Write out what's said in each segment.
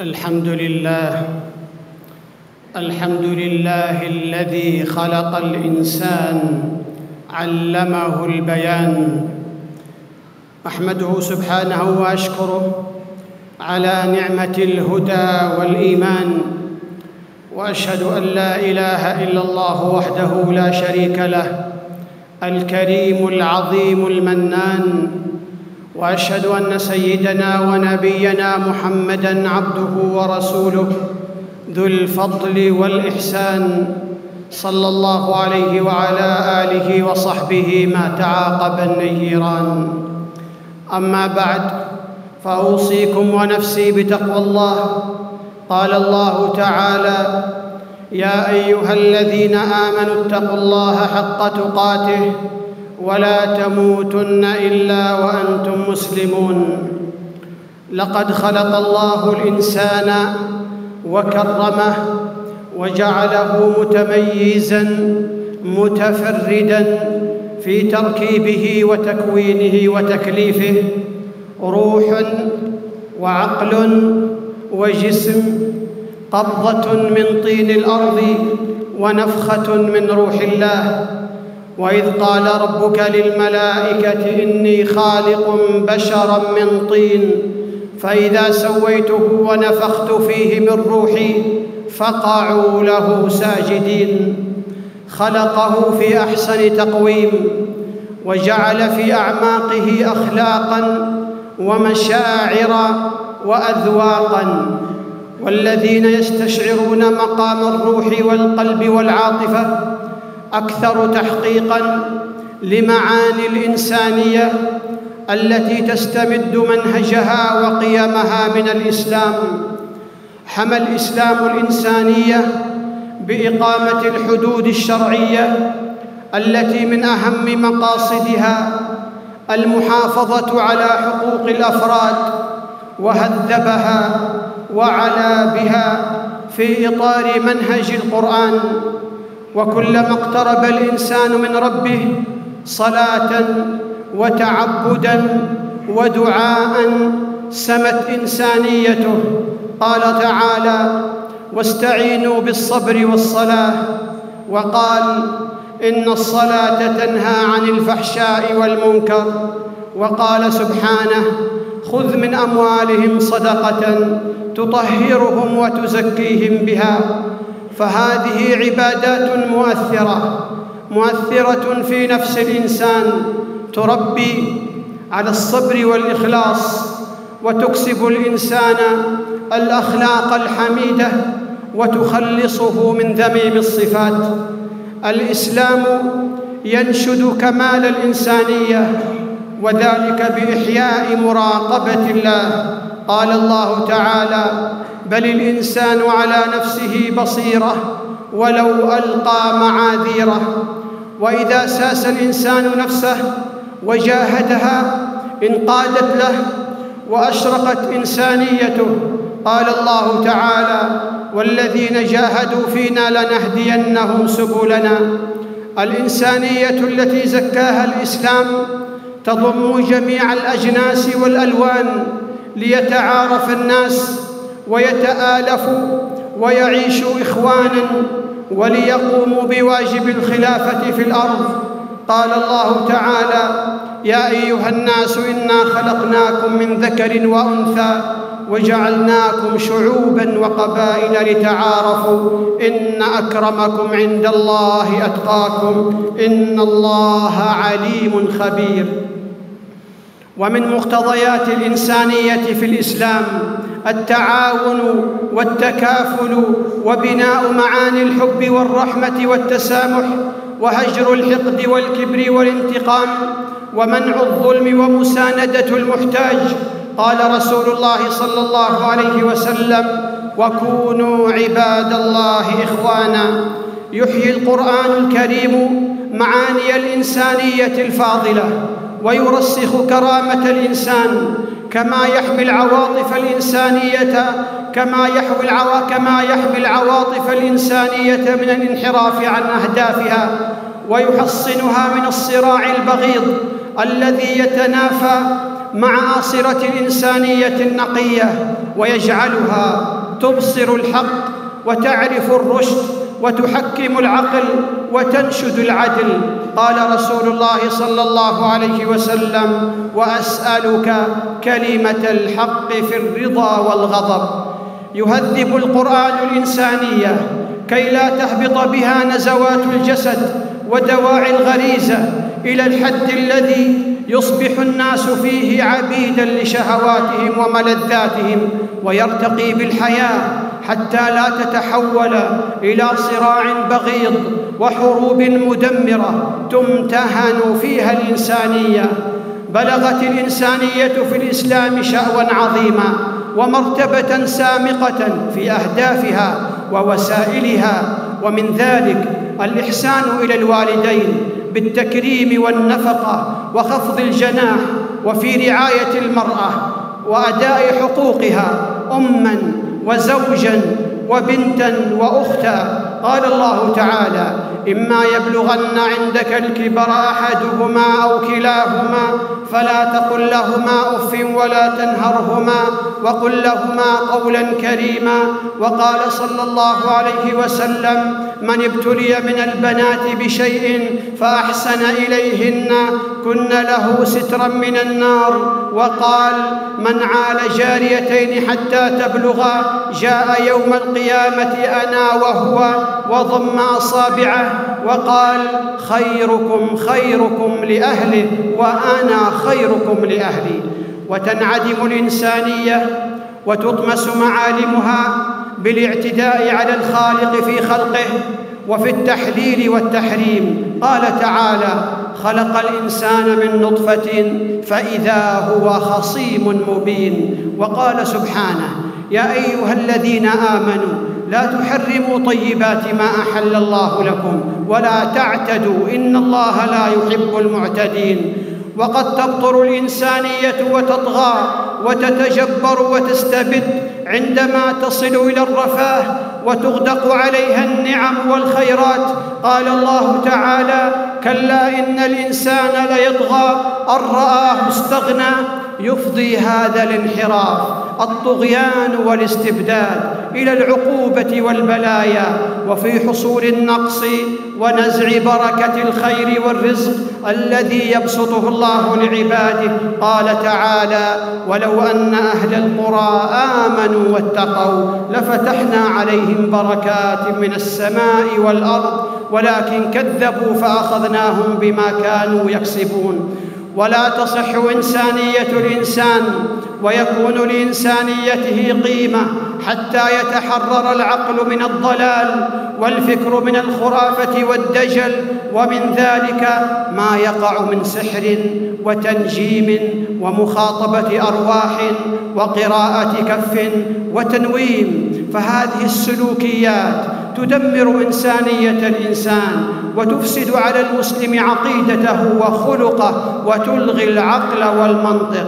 الحمد لله. الحمد لله الذي خلق الإنسان علمه البيان. أحمده سبحانه وأشكره على نعمة الهدى والإيمان وأشهد أن لا إله إلا الله وحده لا شريك له الكريم العظيم المنان وأشهد أن سيدنا ونبينا محمدا عبده ورسوله ذو الفضل والإحسان صلى الله عليه وعلى آله وصحبه ما تعاقب النيران. أما بعد فأوصيكم ونفسي بتقوى الله. قال الله تعالى يا أيها الذين آمنوا اتقوا الله حق تقاته ولا تموتن إلا وأنتم مسلمون. لقد خلق الله الإنسان وكرمه وجعله متميزا متفردا في تركيبه وتكوينه وتكليفه. روح وعقل وجسم قبضة من طين الأرض ونفخة من روح الله. وإذ قال ربك للملائكة إني خالق بشرا من طين فإذا سويته ونفخت فيه من روحي فقعوا له ساجدين. خلقه في أحسن تقويم وجعل في أعماقه أخلاقا ومشاعر وأذواقا. والذين يستشعرون مقام الروح والقلب والعاطفة أكثر تحقيقا لمعاني الإنسانية التي تستمد منهجها وقيمها من الإسلام. حمى الإسلام الإنسانية بإقامة الحدود الشرعية التي من أهم مقاصدها المحافظة على حقوق الأفراد وهذبها وعلا بها في إطار منهج القرآن. وكلما اقترب الإنسان من ربه صلاة وتعبدا ودعاء سمت إنسانيته. قال تعالى واستعينوا بالصبر والصلاة. وقال إن الصلاة تنهى عن الفحشاء والمنكر. وقال سبحانه خذ من أموالهم صدقة تطهرهم وتزكيهم بها. فهذه عبادات مؤثرة مؤثرة في نفس الإنسان تربي على الصبر والإخلاص وتكسب الإنسان الأخلاق الحميدة وتخلصه من ذميم الصفات. الإسلام ينشد كمال الإنسانية وذلك بإحياء مراقبة الله. قال الله تعالى بل الإنسان على نفسه بصيرة ولو ألقى معاذيره. وإذا ساس الإنسان نفسه وجاهدها انقادت له وأشرقت إنسانيته قال الله تعالى والذين جاهدوا فينا لنهدينهم سبلنا. الإنسانية التي زكاها الإسلام تضم جميع الأجناس والألوان ليتعارف الناس ويتالفوا ويعيشوا إخوانا وليقوموا بواجب الخلافة في الأرض. قال الله تعالى يا أيها الناس إنا خلقناكم من ذكر وأنثى وجعلناكم شعوبا وقبائل لتعارفوا. إن أكرمكم عند الله أتقاكم. إن الله عليم خبير. ومن مقتضيات الإنسانية في الإسلام التعاون والتكافل وبناء معاني الحب والرحمة والتسامح وهجر الحقد والكبر والانتقام ومنع الظلم ومساندة المحتاج. قال رسول الله صلى الله عليه وسلم وكونوا عباد الله إخوانا يحيي القرآن الكريم معاني الإنسانية الفاضلة. ويرسخ كرامة الإنسان كما يحمي العواطف الإنسانية كما يحوي العوا... كما يحمي العواطف الإنسانية من الانحراف عن أهدافها ويحصنها من الصراع البغيض الذي يتنافى مع آصرة الإنسانية النقية ويجعلها تبصر الحق وتعرف الرشد وتحكم العقل وتنشد العدل. قال رسول الله صلى الله عليه وسلم وأسألك كلمة الحق في الرضا والغضب. يهذب القرآن الإنسانية كي لا تهبط بها نزوات الجسد ودواعي الغريزة إلى الحد الذي يصبح الناس فيه عبيدا لشهواتهم وملذاتهم ويرتقي بالحياة حتى لا تتحول إلى صراع بغيض وحروب مدمرة تمتهن فيها الإنسانية. بلغت الإنسانية في الإسلام شاوا عظيما ومرتبة سامقة في أهدافها ووسائلها ومن ذلك الإحسان إلى الوالدين بالتكريم والنفقة وخفض الجناح وفي رعاية المرأة وأداء حقوقها اما وزوجا وبنتا وأختا. قال الله تعالى إما يبلغن عندك الكبر أحدهما أو كلاهما فلا تقل لهما أف ولا تنهرهما وقل لهما قولا كريما. وقال صلى الله عليه وسلم من ابتلي من البنات بشيء فأحسن إليهن كن له سترا من النار. وقال من عال جاريتين حتى تبلغا جاء يوم القيامة أنا وهو وضم أصابعه وقال خيركم خيركم لأهله وأنا خيركم لأهلي. وتنعدم الإنسانية وتطمس معالمها بالاعتداء على الخالق في خلقه وفي التحليل والتحريم. قال تعالى خلق الإنسان من نطفة فإذا هو خصيم مبين. وقال سبحانه يا أيها الذين آمنوا لا تحرموا طيبات ما أحل الله لكم ولا تعتدوا إن الله لا يحب المعتدين. وقد تبطر الإنسانية وتطغى وتتجبر وتستبد عندما تصل إلى الرفاه وتغدق عليها النعم والخيرات. قال الله تعالى كلا إن الإنسان ليطغى أن رآه استغنى يفضي هذا الانحراف. الطغيان والاستبداد إلى العقوبة والبلايا وفي حصول النقص ونزع بركة الخير والرزق الذي يبسطه الله لعباده. قال تعالى ولو أن أهل القرى آمنوا واتقوا لفتحنا عليهم بركات من السماء والأرض ولكن كذبوا فأخذناهم بما كانوا يكسبون. ولا تصح إنسانية الإنسان ويكون لإنسانيته قيمة حتى يتحرر العقل من الضلال والفكر من الخرافة والدجل ومن ذلك ما يقع من سحر وتنجيم ومخاطبة أرواح وقراءة كف وتنويم. فهذه السلوكيات تدمر إنسانية الإنسان وتفسد على المسلم عقيدته وخلقه وتلغي العقل والمنطق.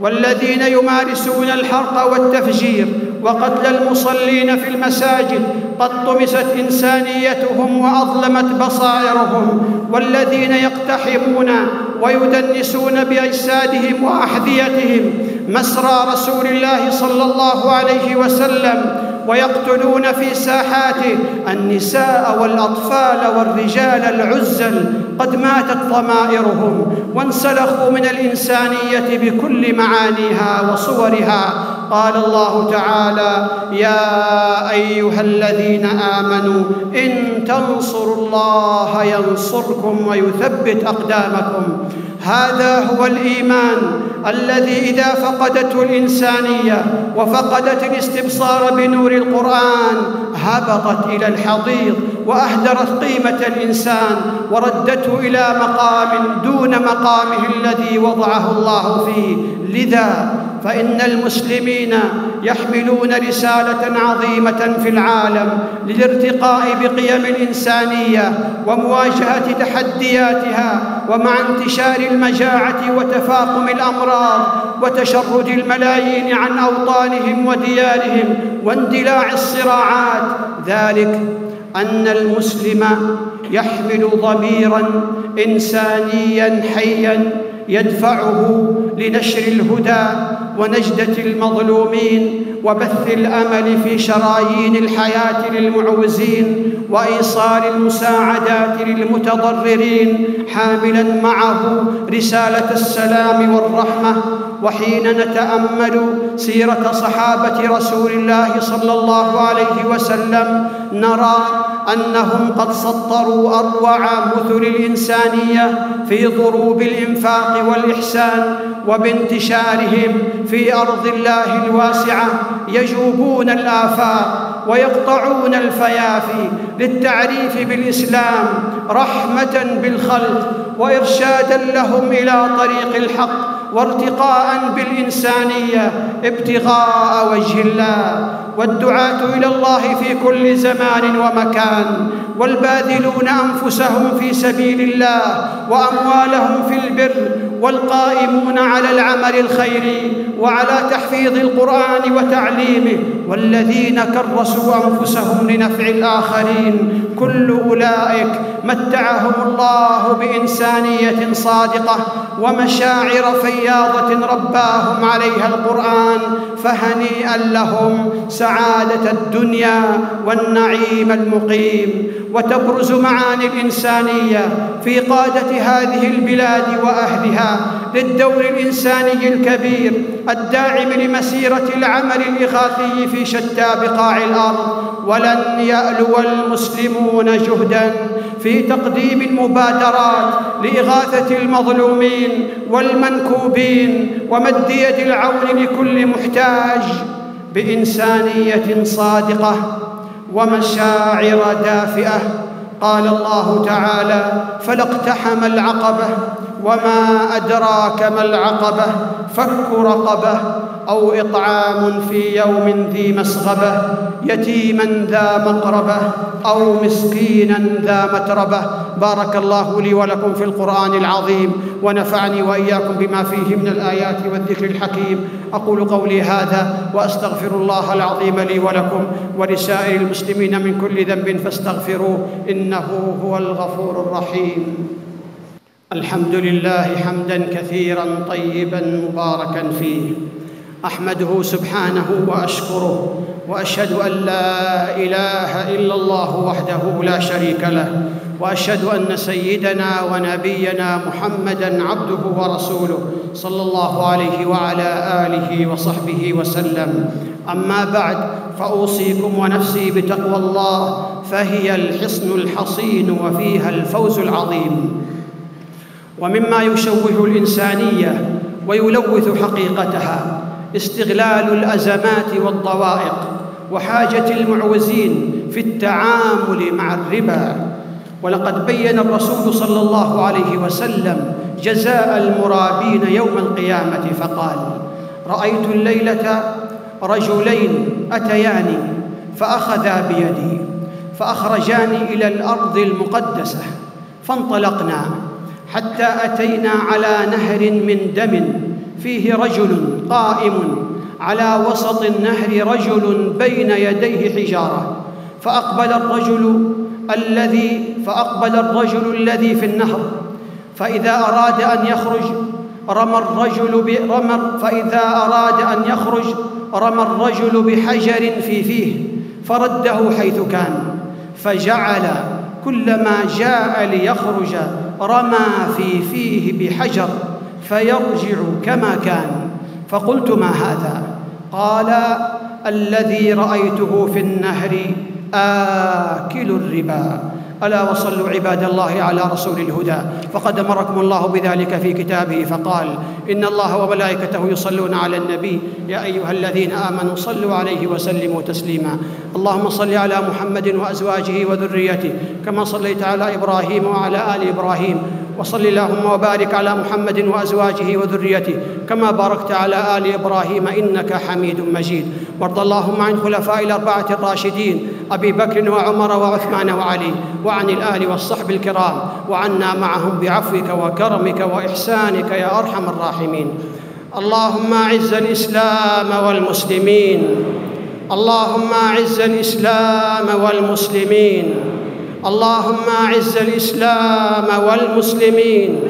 والذين يمارسون الحرق والتفجير وقتل المصلين في المساجد قد طمست إنسانيتهم وأظلمت بصائرهم. والذين يقتحمون ويدنسون بأجسادهم وأحذيتهم مسرى رسول الله صلى الله عليه وسلم ويقتلون في ساحاته النساء والأطفال والرجال العزل قد ماتت ضمائرهم وانسلخوا من الإنسانية بكل معانيها وصورها قال الله تعالى يا أيها الذين آمنوا إن تنصروا الله ينصركم ويثبت أقدامكم. هذا هو الإيمان الذي إذا فقدته الإنسانية وفقدت الاستبصار بنور القرآن هبطت إلى الحضيض. وأهدرت قيمة الإنسان وردته إلى مقام دون مقامه الذي وضعه الله فيه. لذا فإن المسلمين يحملون رسالة عظيمة في العالم للارتقاء بقيم الانسانيه ومواجهة تحدياتها ومع انتشار المجاعة وتفاقم الأمراض وتشرد الملايين عن أوطانهم وديارهم واندلاع الصراعات. ذلك أن المسلم يحمل ضميرا انسانيا حيا يدفعه لنشر الهدى ونجدة المظلومين وبث الأمل في شرايين الحياة للمعوزين وإيصال المساعدات للمتضررين حاملا معه رسالة السلام والرحمة وحين نتأمل سيرة صحابة رسول الله صلى الله عليه وسلم نرى أنهم قد سطروا أروع مثل الإنسانية في ضروب الإنفاق والإحسان وبانتشارهم في أرض الله الواسعة. يجوبون الآفاق ويقطعون الفيافي للتعريف بالإسلام رحمة بالخلق وإرشادا لهم إلى طريق الحق. وارتقاء بالإنسانية ابتغاء وجه الله والدعاة إلى الله في كل زمان ومكان والباذلون أنفسهم في سبيل الله وأموالهم في البر والقائمون على العمل الخيري وعلى تحفيظ القرآن وتعليمه والذين كرسوا أنفسهم لنفع الآخرين كل أولئك متعهم الله بإنسانية صادقة ومشاعر فياضة رباهم عليها القرآن فهنيئا لهم سعادة الدنيا والنعيم المقيم. وتبرز معاني الإنسانية في قادة هذه البلاد وأهلها للدور الإنساني الكبير الداعم لمسيرة العمل الاغاثي في شتى بقاع الأرض. ولن يألو المسلمون جهدا في تقديم المبادرات لإغاثة المظلومين والمنكوبين ومد يد العون لكل محتاج بإنسانية صادقة ومشاعر دافئة. قال الله تعالى فلا اقتحم العقبة وما أدراك ما العقبة فك رقبة أو إطعام في يوم ذي مسغبة يتيما ذا مقربة أو مسكينا ذا متربة. بارك الله لي ولكم في القرآن العظيم ونفعني وإياكم بما فيه من الآيات والذكر الحكيم. أقول قولي هذا وأستغفر الله العظيم لي ولكم ولسائر المسلمين من كل ذنب فاستغفروه إنه هو الغفور الرحيم. الحمد لله حمدا كثيرا طيبا مباركا فيه. أحمده سبحانه وأشكره وأشهد أن لا إله إلا الله وحده لا شريك له وأشهد أن سيدنا ونبينا محمدا عبده ورسوله صلى الله عليه وعلى آله وصحبه وسلم. أما بعد فأوصيكم ونفسي بتقوى الله فهي الحصن الحصين وفيها الفوز العظيم. ومما يشوه الإنسانية ويلوث حقيقتها استغلال الأزمات والضوائق وحاجة المعوزين في التعامل مع الربا. ولقد بين الرسول صلى الله عليه وسلم جزاء المرابين يوم القيامة فقال رأيت الليلة رجلين اتياني فأخذا بيدي فاخرجاني إلى الأرض المقدسة فانطلقنا حتى أتينا على نهر من دم فيه رجل قائم على وسط النهر رجل بين يديه حجارة فأقبل الرجل الذي فأقبل الرجل الذي في النهر فإذا أراد أن يخرج رمى الرجل برمى فإذا أراد أن يخرج رمى الرجل بحجر في فيه فرده حيث كان فجعل كلما جاء ليخرج رمى في فيه بحجر فيرجع كما كان. فقلت ما هذا؟ قال الذي رأيته في النهر آكل الربا. ألا وصلوا عباد الله على رسول الهدى. فقد أمركم الله بذلك في كتابه فقال إن الله وملائكته يصلون على النبي. يا أيها الذين آمنوا صلوا عليه وسلموا تسليما. اللهم صل على محمد وأزواجه وذريته كما صليت على إبراهيم وعلى آل إبراهيم. وصل اللهم وبارك على محمد وأزواجه وذريته كما باركت على آل إبراهيم إنك حميد مجيد. وارض اللهم عن خلفاء الأربعة الراشدين أبي بكر وعمر وعثمان وعلي وعن الآل والصحب الكرام وعنا معهم بعفوك وكرمك وإحسانك يا أرحم الراحمين. اللهم أعز الإسلام والمسلمين. اللهم أعز الإسلام والمسلمين. اللهم أعز الإسلام والمسلمين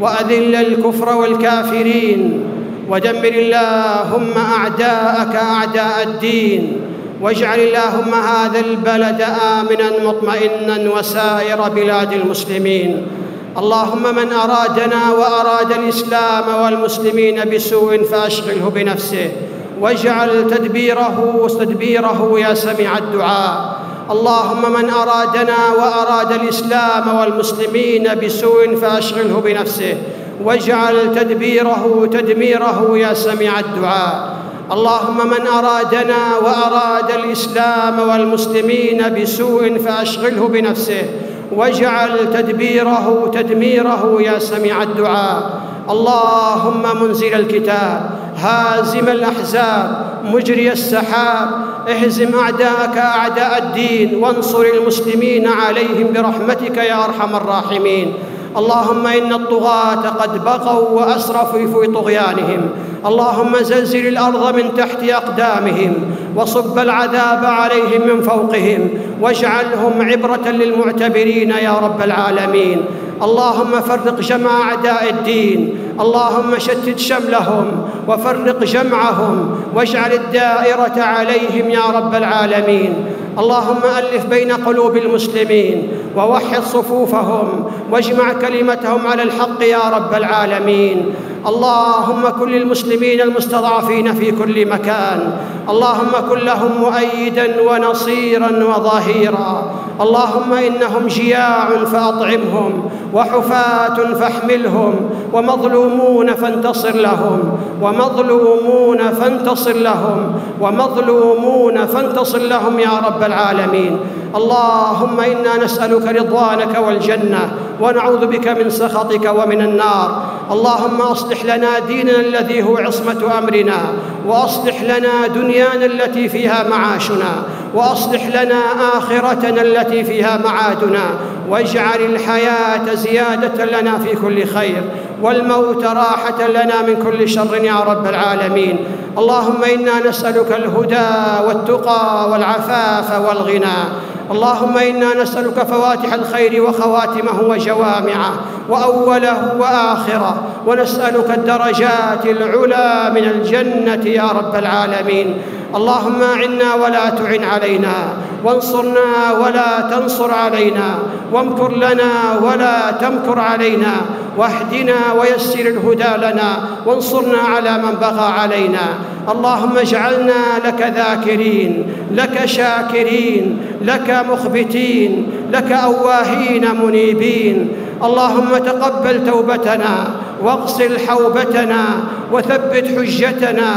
وأذل الكفر والكافرين ودمر اللهم أعداءك أعداء الدين واجعل اللهم هذا البلد آمنا مطمئنا وسائر بلاد المسلمين. اللهم من أرادنا وأراد الإسلام والمسلمين بسوء فأشغله بنفسه. واجعل تدبيره تدبيره يا سميع الدعاء. اللهم من أرادنا وأراد الإسلام والمسلمين بسوء فأشغله بنفسه واجعل تدبيره تدميره يا سميع الدعاء. اللهم من أرادنا وأراد الإسلام والمسلمين بسوء فأشغله بنفسه واجعل تدبيره تدميره يا سميع الدعاء. اللهم منزل الكتاب. هازم الأحزاب مجري السحاب اهزم أعداءك أعداء الدين وانصر المسلمين عليهم برحمتك يا أرحم الراحمين. اللهم إن الطغاة قد بغوا وأسرفوا في طغيانهم. اللهم زلزل الأرض من تحت أقدامهم وصب العذاب عليهم من فوقهم واجعلهم عبرة للمعتبرين يا رب العالمين. اللهم فرق جمع اعداء الدين. اللهم شتت شملهم وفرق جمعهم واجعل الدائرة عليهم يا رب العالمين. اللهم ألف بين قلوب المسلمين ووحد صفوفهم واجمع كلمتهم على الحق يا رب العالمين. اللهم كن للمسلمين المستضعفين في كل مكان. اللهم كن لهم مؤيدا ونصيرا وظهيرا. اللهم إنهم جياع فأطعمهم وحفاة فاحملهم ومظلومون فانتصر لهم ومظلومون فانتصر لهم ومظلومون فانتصر لهم يا رب العالمين. اللهم إنا نسألك رضوانك والجنة ونعوذ بك من سخطك ومن النار. اللهم أصلح لنا ديننا الذي هو عصمة أمرنا وأصلح لنا دنيانا التي فيها معاشنا وأصلح لنا آخرتنا التي فيها معادنا واجعل الحياة زيادة لنا في كل خير والموت راحة لنا من كل شر يا رب العالمين. اللهم إنا نسألك الهدى والتقى والعفاف والغنى. اللهم إنا نسألك فواتح الخير وخواتمه وجوامعه وأوله وآخره ونسألك الدرجات العلى من الجنة يا رب العالمين. اللهم اعنا ولا تعن علينا وانصرنا ولا تنصر علينا وامكر لنا ولا تمكر علينا واهدنا ويسر الهدى لنا وانصرنا على من بغى علينا. اللهم اجعلنا لك ذاكرين لك شاكرين لك مخبتين لك أواهين منيبين. اللهم تقبل توبتنا واغسل حوبتنا وثبت حجتنا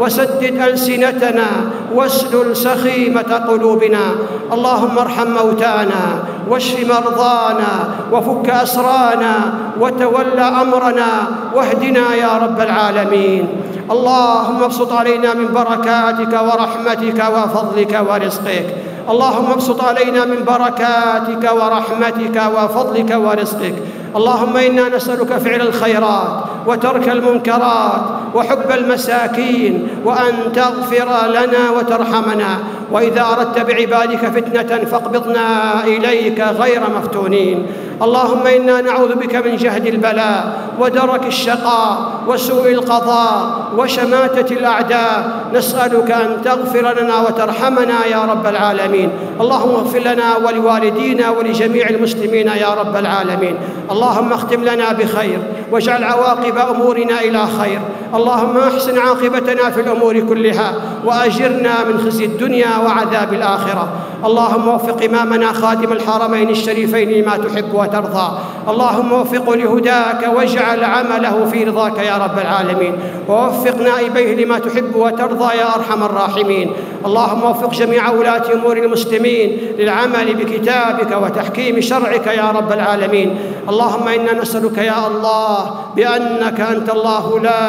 وسدد ألسنتنا واسلل سخيمة قلوبنا. اللهم ارحم موتانا واشف مرضانا وفك أسرانا وتول أمرنا واهدنا يا رب العالمين. اللهم ابسط علينا من بركاتك ورحمتك وفضلك ورزقك. اللهم ابسط علينا من بركاتك ورحمتك وفضلك ورزقك. اللهم إنا نسألك فعل الخيرات وترك المنكرات وحب المساكين وأن تغفر لنا وترحمنا. وإذا أردت بعبادك فتنة فاقبضنا إليك غير مفتونين. اللهم إنا نعوذ بك من جهد البلاء ودرك الشقاء وسوء القضاء وشماتة الأعداء. نسألك أن تغفر لنا وترحمنا يا رب العالمين. اللهم اغفر لنا ولوالدينا ولجميع المسلمين يا رب العالمين. اللهم اختم لنا بخير واجعل عواقب أمورنا إلى خير. اللهم أحسن عاقبتنا في الأمور كلها وأجرنا من خزي الدنيا وعذاب الآخرة. اللهم وفق إمامنا خادم الحرمين الشريفين لما تحب وترضى. اللهم وفقه لهداك واجعل عمله في رضاك يا رب العالمين. ووفق نائبيه لما تحب وترضى يا أرحم الراحمين. اللهم وفق جميع ولاة امور المسلمين للعمل بكتابك وتحكيم شرعك يا رب العالمين. اللهم إنا نسألك يا الله بأنك أنت الله لا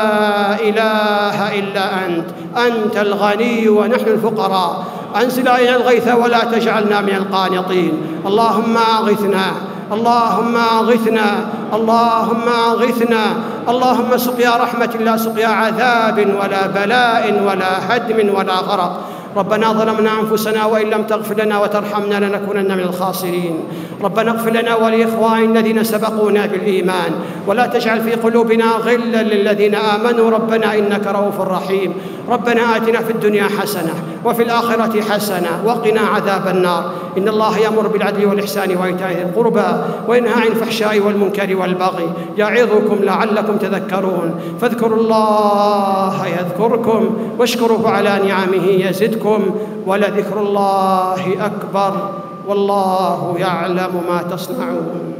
إله إلا أنت أنت الغني ونحن الفقراء. أنزل علينا الغيث ولا تجعلنا من القانطين. اللهم أغثنا اللهم أغثنا اللهم أغثنا. اللهم سقيا رحمة لا سقيا عذاب ولا بلاء ولا هدم ولا غرق. ربنا ظلمنا أنفسنا وإن لم تغفر لنا وترحمنا لنكونن من الخاسرين. ربنا اغفر لنا ولإخواننا الذين سبقونا بالإيمان. ولا تجعل في قلوبنا غلا للذين آمنوا. ربنا إنك رؤوف رحيم. ربنا آتنا في الدنيا حسنة وفي الآخرة حسنة وقنا عذاب النار. إن الله يأمر بالعدل والإحسان وإيتاء ذي القربى وينهى عن الفحشاء والمنكر والبغي يعظكم لعلكم تذكرون. فاذكروا الله يذكركم واشكروه على نعمه يزدكم ولذكر الله أكبر والله يعلم ما تصنعون.